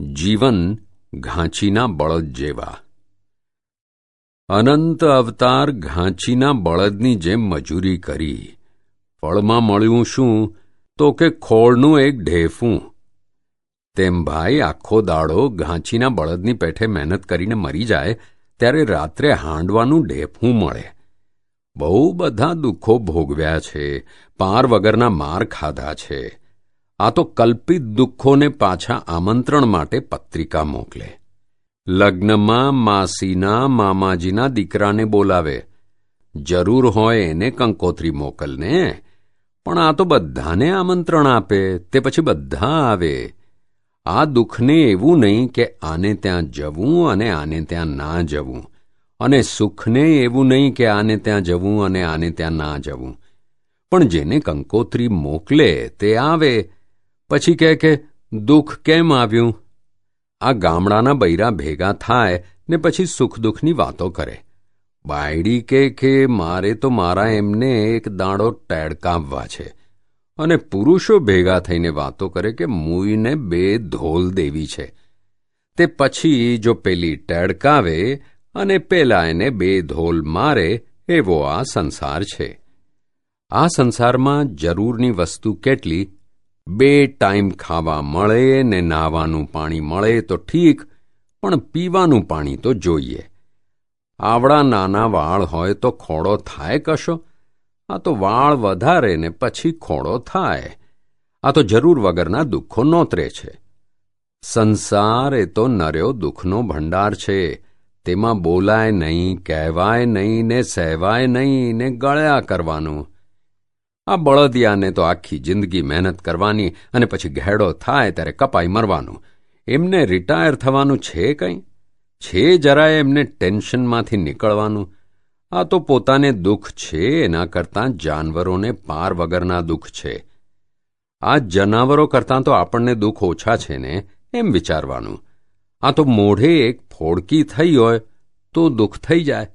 જીવન ઘાંચીના બળદ જેવા. અનંત અવતાર ઘાંચીના બળદની જેમ મજૂરી કરી. ફળમાં મળ્યું શું તો કે ખોળનું એક ઢેફું. તેમ ભાઈ આખો દાડો ઘાંચીના બળદની પેઠે મહેનત કરીને મરી જાય ત્યારે રાત્રે હાંડવાનું ઢેફું મળે. બહુ બધા દુઃખો ભોગવ્યા છે, પાર વગરના માર ખાધા છે. આ તો કલ્પિત દુઃખોને પાછા આમંત્રણ માટે પત્રિકા મોકલે. લગ્નમાં માસીના મામાજીના દીકરાને બોલાવે. જરૂર હોય એને કંકોત્રી મોકલને. પણ આ તો બધાને આમંત્રણ આપે, તે પછી બધા આવે. આ દુઃખને એવું નહીં કે આને ત્યાં જવું અને આને ત્યાં ના જવું. અને સુખને એવું નહીં કે આને ત્યાં જવું અને આને ત્યાં ના જવું. પણ જેને કંકોત્રી મોકલે તે આવે પછી કહે કે, દુઃખ કેમ આવ્યું? આ ગામડાના બૈરા ભેગા થાય ને પછી સુખ દુઃખની વાતો કરે. બાયડી કે કે, મારે તો મારા એમને એક દાડો ટેડકાવવા છે. અને પુરુષો ભેગા થઈને વાતો કરે કે, મૂઈને બે ધોલ દેવી છે. તે પછી જો પેલી ટેડકાવે અને પેલા એને બે ધોલ મારે, એવો આ સંસાર છે. આ સંસારમાં જરૂરની વસ્તુ કેટલી? બે ટાઈમ ખાવા મળે ને નાવાનું પાણી મળે તો ઠીક, પણ પીવાનું પાણી તો જોઈએ. આવડા નાના વાળ હોય તો ખોડો થાય કશો? આ તો વાળ વધારે ને પછી ખોડો થાય. આ તો જરૂર વગરના દુઃખો નોતરે છે. સંસાર એ તો નર્યો દુઃખનો ભંડાર છે. તેમાં બોલાય નહીં, કહેવાય નહીં ને સહેવાય નહીં ને ગળ્યા કરવાનું. આ બળદિયાને તો આખી જિંદગી મહેનત કરવાની અને પછી ઘેડો થાય ત્યારે કપાઈ મરવાનું. એમને રિટાયર થવાનું છે કંઈ? છે જરાય એમને ટેન્શનમાંથી નીકળવાનું? આ તો પોતાને દુઃખ છે, એના કરતાં જાનવરોને પાર વગરના દુઃખ છે. આ જનાવરો કરતાં તો આપણને દુઃખ ઓછા છે ને, એમ વિચારવાનું. આ તો મોઢે એક ફોડકી થઈ હોય, તો દુઃખ થઈ જાય.